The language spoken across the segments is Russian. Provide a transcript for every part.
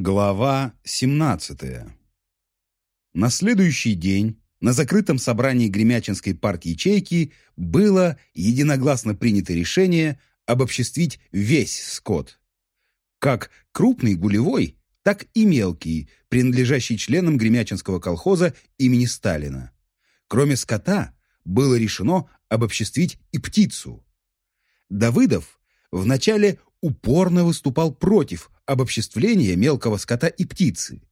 Глава 17. На следующий день на закрытом собрании Гремячинской партии ячейки было единогласно принято решение обобществить весь скот. Как крупный гулевой, так и мелкий, принадлежащий членам Гремячинского колхоза имени Сталина. Кроме скота, было решено обобществить и птицу. Давыдов вначале упорно выступал против обобществления мелкого скота и птицы.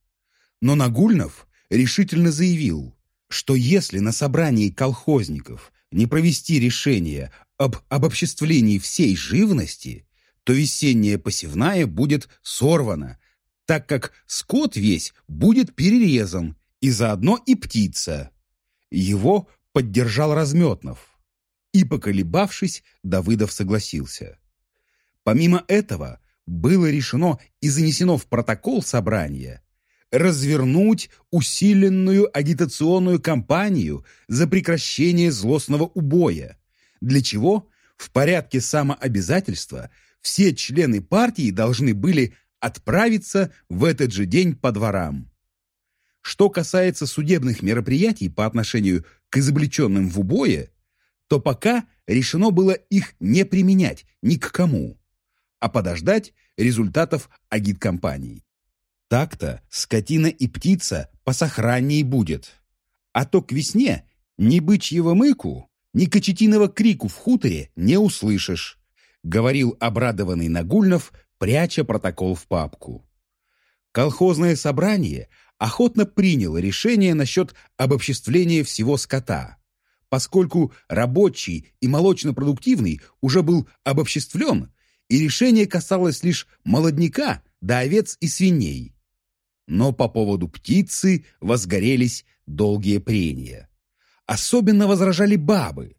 Но Нагульнов решительно заявил, что если на собрании колхозников не провести решение об обобществлении всей живности, то весенняя посевная будет сорвана, так как скот весь будет перерезан, и заодно и птица. Его поддержал Разметнов. И, поколебавшись, Давыдов согласился. Помимо этого, было решено и занесено в протокол собрания развернуть усиленную агитационную кампанию за прекращение злостного убоя, для чего в порядке самообязательства все члены партии должны были отправиться в этот же день по дворам. Что касается судебных мероприятий по отношению к изобличенным в убое, то пока решено было их не применять ни к кому а подождать результатов агиткомпаний. Так-то скотина и птица посохранней будет. А то к весне ни бычьего мыку, ни кочетиного крику в хуторе не услышишь, говорил обрадованный Нагульнов, пряча протокол в папку. Колхозное собрание охотно приняло решение насчет обобществления всего скота, поскольку рабочий и молочно-продуктивный уже был обобществлен и решение касалось лишь молодняка да овец и свиней. Но по поводу птицы возгорелись долгие прения. Особенно возражали бабы.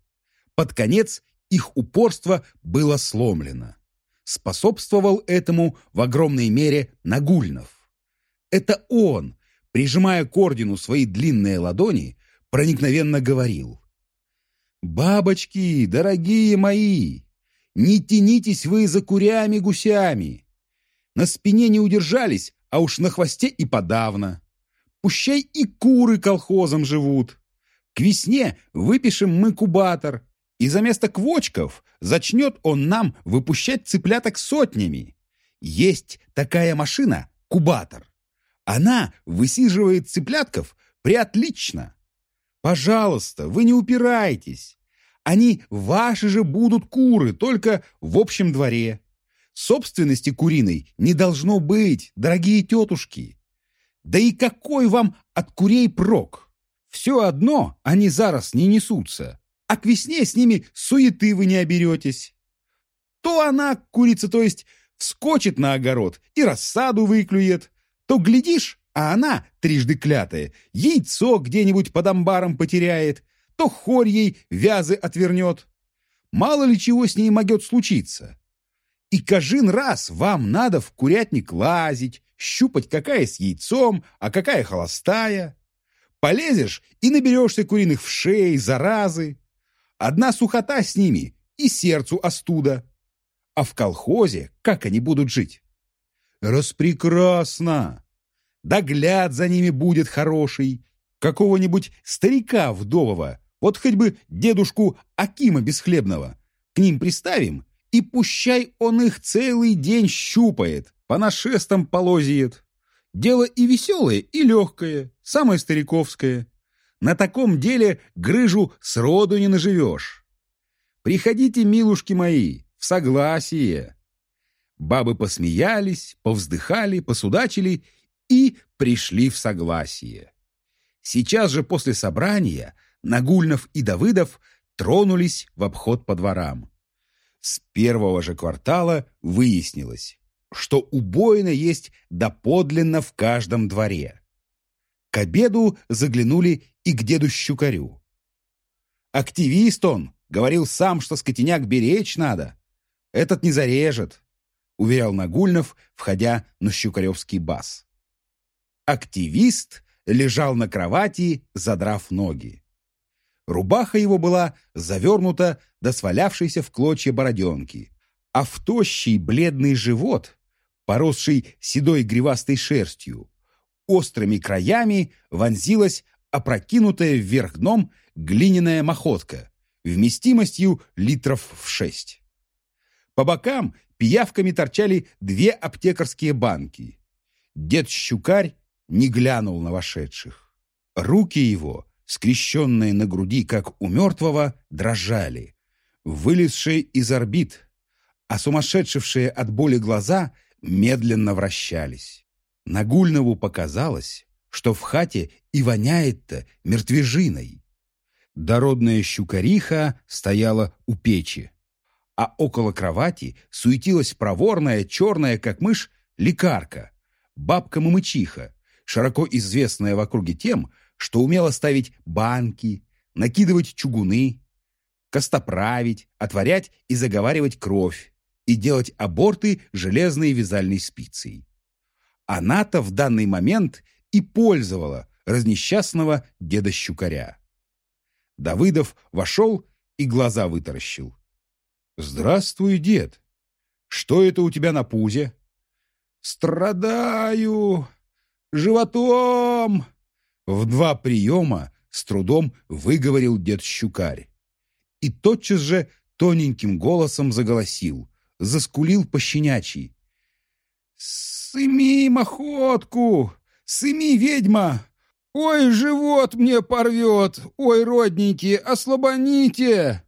Под конец их упорство было сломлено. Способствовал этому в огромной мере Нагульнов. Это он, прижимая к ордену свои длинные ладони, проникновенно говорил. «Бабочки, дорогие мои, не тянитесь вы за курями-гусями. На спине не удержались, а уж на хвосте и подавно. Пущай и куры колхозом живут. К весне выпишем мы кубатор, и за место квочков зачнет он нам выпущать цыпляток сотнями. Есть такая машина — кубатор. Она высиживает цыплятков приотлично. Пожалуйста, вы не упирайтесь. Они ваши же будут куры, только в общем дворе. Собственности куриной не должно быть, дорогие тетушки. Да и какой вам от курей прок? Все одно они зараз не несутся, а к весне с ними суеты вы не оберетесь. То она, курица, то есть, вскочит на огород и рассаду выклюет, то, глядишь, а она, трижды клятая, яйцо где-нибудь под амбаром потеряет, то хорь ей вязы отвернет. Мало ли чего с ней могет случиться. И кажин раз вам надо в курятник лазить, щупать, какая с яйцом, а какая холостая. Полезешь и наберешься куриных в шее, заразы. Одна сухота с ними и сердцу остуда. А в колхозе как они будут жить? Распрекрасно! Догляд за ними будет хороший. Какого-нибудь старика вдового вот хоть бы дедушку Акима Бесхлебного к ним приставим, и пущай он их целый день щупает, по нашестам полозиет. Дело и веселое, и легкое, самое стариковское. На таком деле грыжу сроду не наживешь. Приходите, милушки мои, в согласие. Бабы посмеялись, повздыхали, посудачили и пришли в согласие. Сейчас же после собрания Нагульнов и Давыдов тронулись в обход по дворам. С первого же квартала выяснилось, что убоина есть доподлинно в каждом дворе. К обеду заглянули и к деду Щукарю. «Активист он!» — говорил сам, что скотиняк беречь надо. «Этот не зарежет», — уверял Нагульнов, входя на щукаревский бас. Активист лежал на кровати, задрав ноги. Рубаха его была завернута до свалявшейся в клочья бороденки, а в тощий бледный живот поросший седой гривастой шерстью. Острыми краями вонзилась опрокинутая вверх дном глиняная махотка вместимостью литров в шесть. По бокам пиявками торчали две аптекарские банки. Дед Щукарь не глянул на вошедших. Руки его, скрещенные на груди, как у мертвого, дрожали, вылезшие из орбит, а сумасшедшие от боли глаза медленно вращались. Нагульнову показалось, что в хате и воняет-то мертвежиной. Дородная щукариха стояла у печи а около кровати суетилась проворная, черная, как мышь, лекарка, бабка-мамычиха, широко известная в округе тем, что умела ставить банки, накидывать чугуны, костоправить, отворять и заговаривать кровь и делать аборты железной вязальной спицей. Она-то в данный момент и пользовала разнесчастного деда Щукаря. Давыдов вошел и глаза вытаращил. «Здравствуй, дед! Что это у тебя на пузе?» «Страдаю! Животом!» В два приема с трудом выговорил дед Щукарь. И тотчас же тоненьким голосом заголосил, заскулил пощенячий. «Сыми махотку! Сыми, ведьма! Ой, живот мне порвет! Ой, родненькие, ослабоните!»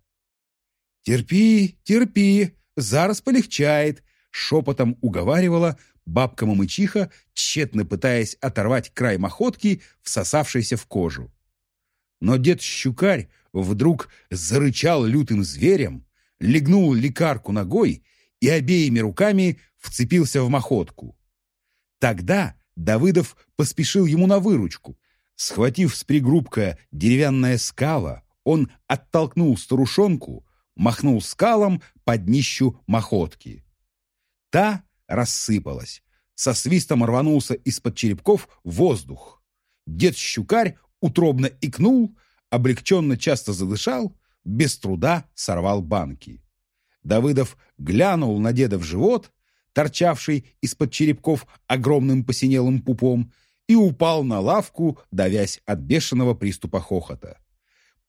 «Терпи, терпи, зараз полегчает», — шепотом уговаривала бабка-мамычиха, тщетно пытаясь оторвать край махотки, всосавшейся в кожу. Но дед Щукарь вдруг зарычал лютым зверем, легнул лекарку ногой и обеими руками вцепился в махотку. Тогда Давыдов поспешил ему на выручку. Схватив с пригрубка деревянная скала, он оттолкнул старушонку, махнул скалом под днищу махотки. Та рассыпалась. Со свистом рванулся из-под черепков воздух. Дед Щукарь утробно икнул, облегченно часто задышал, без труда сорвал банки. Давыдов глянул на деда в живот, торчавший из-под черепков огромным посинелым пупом, и упал на лавку, давясь от бешеного приступа хохота.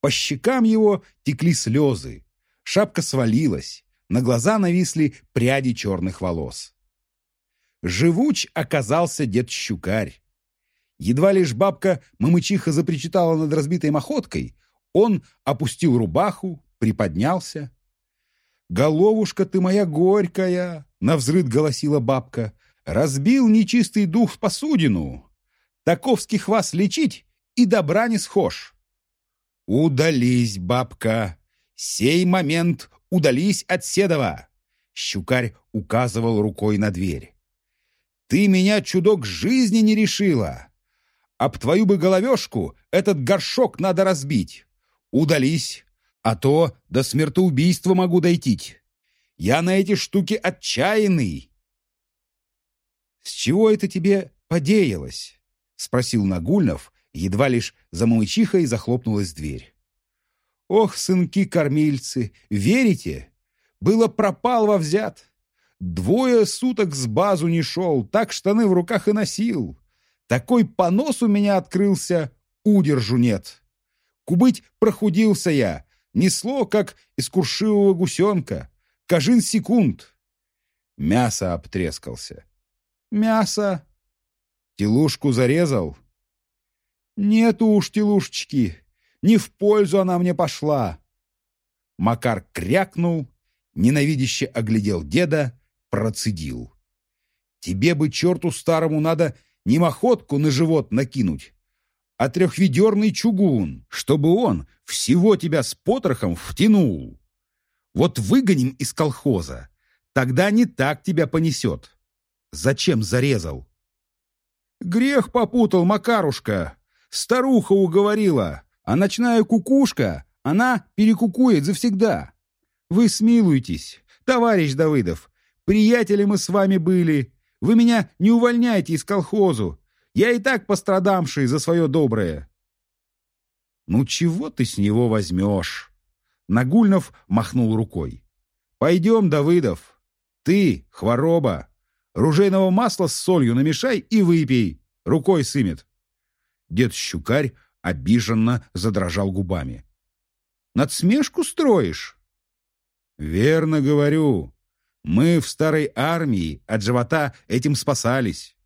По щекам его текли слезы, Шапка свалилась, на глаза нависли пряди черных волос. Живуч оказался дед Щукарь. Едва лишь бабка-мамычиха запричитала над разбитой махоткой, он опустил рубаху, приподнялся. «Головушка ты моя горькая!» — навзрыд голосила бабка. «Разбил нечистый дух в посудину. Таковских вас лечить и добра не схож». «Удались, бабка!» «Сей момент удались от Седова!» Щукарь указывал рукой на дверь. «Ты меня, чудок, жизни не решила! Об твою бы головешку этот горшок надо разбить! Удались, а то до смертоубийства могу дойти! Я на эти штуки отчаянный!» «С чего это тебе подеялось?» — спросил Нагульнов, едва лишь за мамычихой захлопнулась дверь. Ох, сынки-кормильцы, верите? Было пропал во взят. Двое суток с базу не шел, так штаны в руках и носил. Такой понос у меня открылся, удержу нет. Кубыть прохудился я, несло, как из куршивого гусенка. Кажин секунд. Мясо обтрескался. Мясо. Телушку зарезал? Нету уж телушечки. Не в пользу она мне пошла. Макар крякнул, ненавидяще оглядел деда, процедил. Тебе бы, черту старому, надо не махотку на живот накинуть, а трехведерный чугун, чтобы он всего тебя с потрохом втянул. Вот выгоним из колхоза, тогда не так тебя понесет. Зачем зарезал? Грех попутал, Макарушка. Старуха уговорила а ночная кукушка, она перекукует завсегда. Вы смилуйтесь, товарищ Давыдов, приятели мы с вами были. Вы меня не увольняйте из колхозу. Я и так пострадамший за свое доброе. Ну чего ты с него возьмешь? Нагульнов махнул рукой. Пойдем, Давыдов. Ты, хвороба, Ружейного масла с солью намешай и выпей. Рукой сымет. Дед Щукарь обиженно задрожал губами. «Надсмешку строишь?» «Верно говорю. Мы в старой армии от живота этим спасались».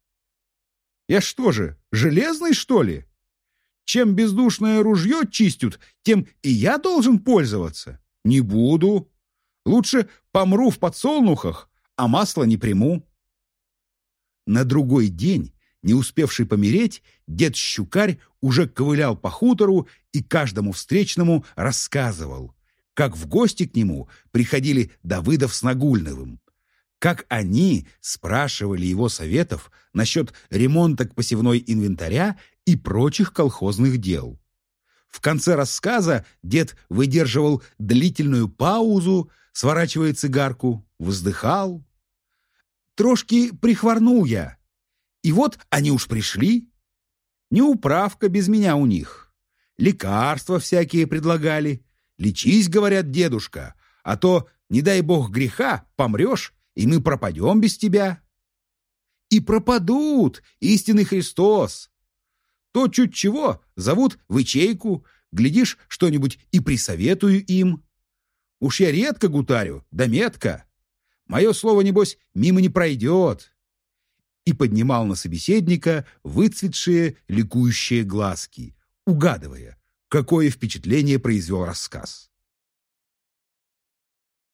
«Я что же, железный, что ли? Чем бездушное ружье чистят, тем и я должен пользоваться? Не буду. Лучше помру в подсолнухах, а масло не приму». На другой день не успевший помереть, дед Щукарь уже ковылял по хутору и каждому встречному рассказывал, как в гости к нему приходили Давыдов с Нагульновым, как они спрашивали его советов насчет ремонта посевной инвентаря и прочих колхозных дел. В конце рассказа дед выдерживал длительную паузу, сворачивая цигарку, вздыхал. «Трошки прихворнул я», и вот они уж пришли. Не управка без меня у них. Лекарства всякие предлагали. Лечись, говорят, дедушка, а то, не дай бог греха, помрешь, и мы пропадем без тебя. И пропадут, истинный Христос. То чуть чего зовут в ячейку, глядишь, что-нибудь и присоветую им. Уж я редко гутарю, да метко. Мое слово, небось, мимо не пройдет и поднимал на собеседника выцветшие ликующие глазки, угадывая, какое впечатление произвел рассказ.